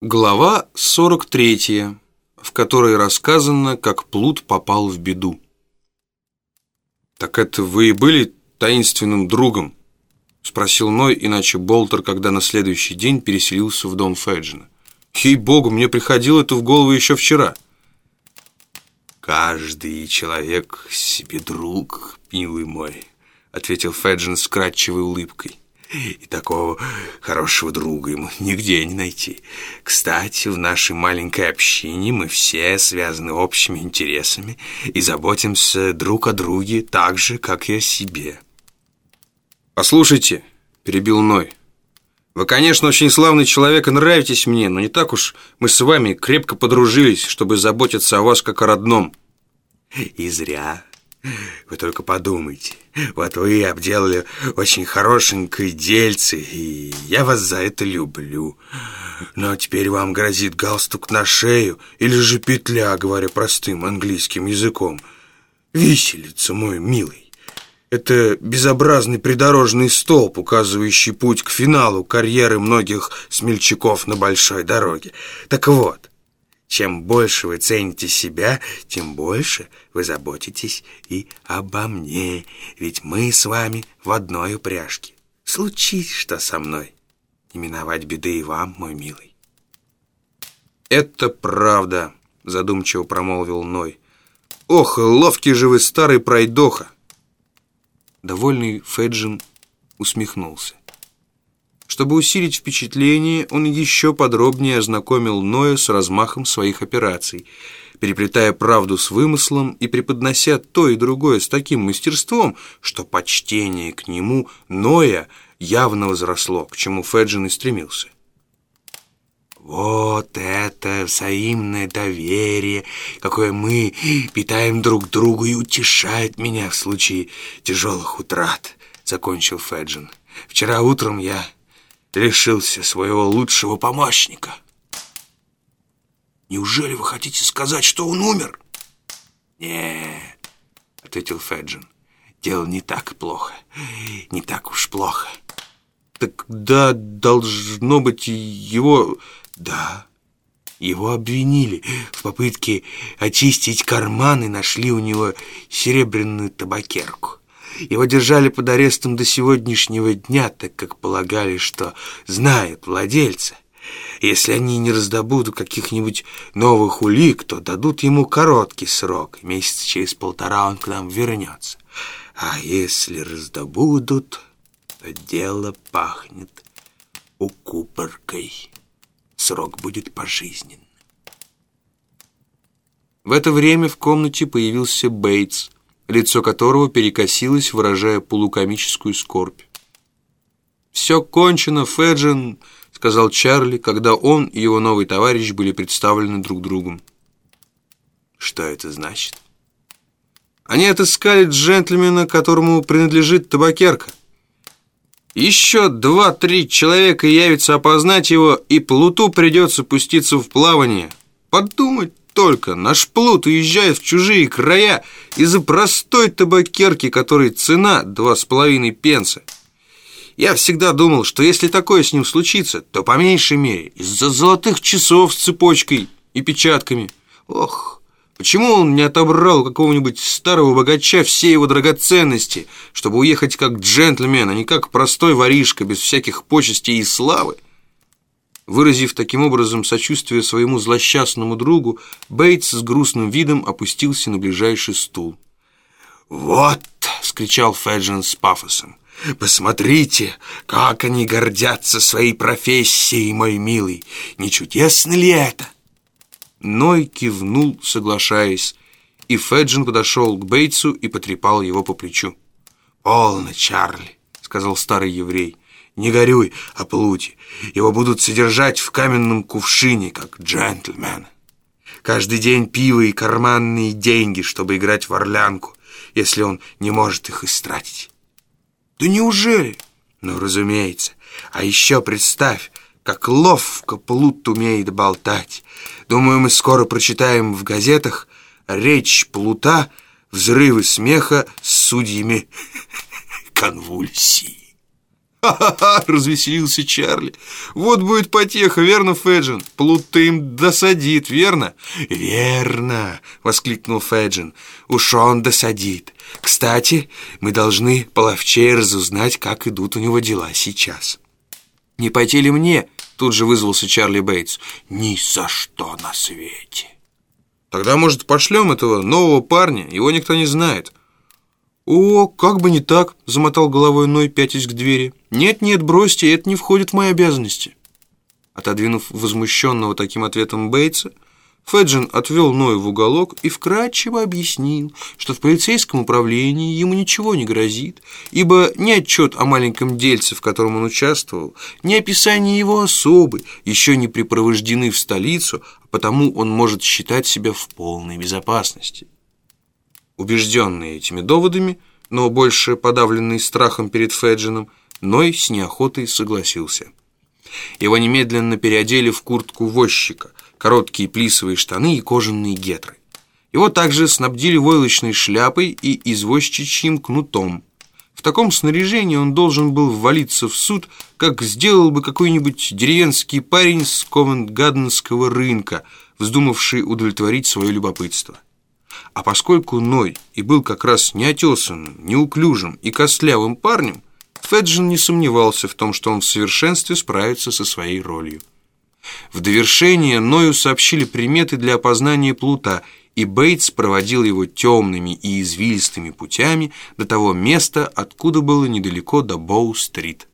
Глава 43, в которой рассказано, как Плут попал в беду. «Так это вы и были таинственным другом?» — спросил Ной, иначе Болтер, когда на следующий день переселился в дом Феджина. «Ей-богу, мне приходило это в голову еще вчера». «Каждый человек себе друг, милый мой», — ответил Феджин с кратчевой улыбкой. И такого хорошего друга ему нигде не найти. Кстати, в нашей маленькой общине мы все связаны общими интересами и заботимся друг о друге так же, как и о себе. «Послушайте», — перебил Ной, «вы, конечно, очень славный человек и нравитесь мне, но не так уж мы с вами крепко подружились, чтобы заботиться о вас как о родном». «И зря», вы только подумайте. Вот вы обделали очень хорошенькое дельце, и я вас за это люблю. Но теперь вам грозит галстук на шею, или же петля, говоря простым английским языком. Виселица, мой милый. Это безобразный придорожный столб, указывающий путь к финалу карьеры многих смельчаков на большой дороге. Так вот, чем больше вы цените себя, тем больше вы заботитесь и обо мне. Ведь мы с вами в одной упряжке. Случись что со мной. Не миновать беды и вам, мой милый. «Это правда», — задумчиво промолвил Ной. «Ох, ловкий же вы старый пройдоха!» Довольный Феджин усмехнулся. Чтобы усилить впечатление, он еще подробнее ознакомил Ноя с размахом своих операций, переплетая правду с вымыслом и преподнося то и другое с таким мастерством, что почтение к нему Ноя явно возросло, к чему Феджин и стремился. Вот это взаимное доверие, какое мы питаем друг другу и утешает меня в случае тяжелых утрат, закончил Феджин. Вчера утром я лишился своего лучшего помощника. Неужели вы хотите сказать, что он умер? Нет, ответил Феджин. Дело не так плохо. Не так уж плохо. Так да, должно быть его... Да, его обвинили в попытке очистить карманы, нашли у него серебряную табакерку. Его держали под арестом до сегодняшнего дня, так как полагали, что знают владельца. Если они не раздобудут каких-нибудь новых улик, то дадут ему короткий срок, месяца через полтора он к нам вернется. А если раздобудут, то дело пахнет укупоркой. Срок будет пожизненным. В это время в комнате появился Бейтс, лицо которого перекосилось, выражая полукомическую скорбь. «Все кончено, Феджин», — сказал Чарли, когда он и его новый товарищ были представлены друг другом. «Что это значит?» «Они отыскали джентльмена, которому принадлежит табакерка. Еще два-три человека явятся опознать его, и Плуту придется пуститься в плавание. Подумать только, наш плут уезжает в чужие края из-за простой табакерки, которой цена два с половиной пенса. Я всегда думал, что если такое с ним случится, то по меньшей мере из-за золотых часов с цепочкой и печатками. Ох, почему он не отобрал какого-нибудь старого богача все его драгоценности, чтобы уехать как джентльмен, а не как простой воришка, без всяких почестей и славы? Выразив таким образом сочувствие своему злосчастному другу, Бейтс с грустным видом опустился на ближайший стул. «Вот!» — вскричал Феджин с пафосом. «Посмотрите, как они гордятся своей профессией, мой милый! Не чудесно ли это?» Ной кивнул, соглашаясь, и Феджин подошел к Бейтсу и потрепал его по плечу. «Полно, Чарли!» — сказал старый еврей. Не горюй о Плуте. Его будут содержать в каменном кувшине, как джентльмен. Каждый день пиво и карманные деньги, чтобы играть в орлянку, если он не может их истратить. Да неужели? Ну, разумеется. А еще представь, как ловко Плут умеет болтать. Думаю, мы скоро прочитаем в газетах речь Плута, взрывы смеха с судьями конвульсии. «Ха-ха-ха!» — развеселился Чарли. «Вот будет потеха, верно, Феджин? Плут-то им досадит, верно?» «Верно!» — воскликнул Феджин. «Уж он досадит. Кстати, мы должны половчей разузнать, как идут у него дела сейчас». «Не пойти ли мне?» — тут же вызвался Чарли Бейтс. «Ни за что на свете!» «Тогда, может, пошлем этого нового парня? Его никто не знает». «О, как бы не так», — замотал головой Ной, пятясь к двери. «Нет-нет, бросьте, это не входит в мои обязанности». Отодвинув возмущенного таким ответом Бейтса, Феджин отвел Ноя в уголок и вкратчиво объяснил, что в полицейском управлении ему ничего не грозит, ибо ни отчет о маленьком дельце, в котором он участвовал, ни описание его особы еще не припровождены в столицу, а потому он может считать себя в полной безопасности. Убежденный этими доводами, но больше подавленный страхом перед Феджином, Ной с неохотой согласился. Его немедленно переодели в куртку возчика, короткие плисовые штаны и кожаные гетры. Его также снабдили войлочной шляпой и извозчичьим кнутом. В таком снаряжении он должен был ввалиться в суд, как сделал бы какой-нибудь деревенский парень с Ковент-Гаденского рынка, вздумавший удовлетворить свое любопытство. А поскольку Ной и был как раз неотесанным, неуклюжим и костлявым парнем, Феджин не сомневался в том, что он в совершенстве справится со своей ролью. В довершение Ною сообщили приметы для опознания плута, и Бейтс проводил его темными и извилистыми путями до того места, откуда было недалеко до Боу-стрит.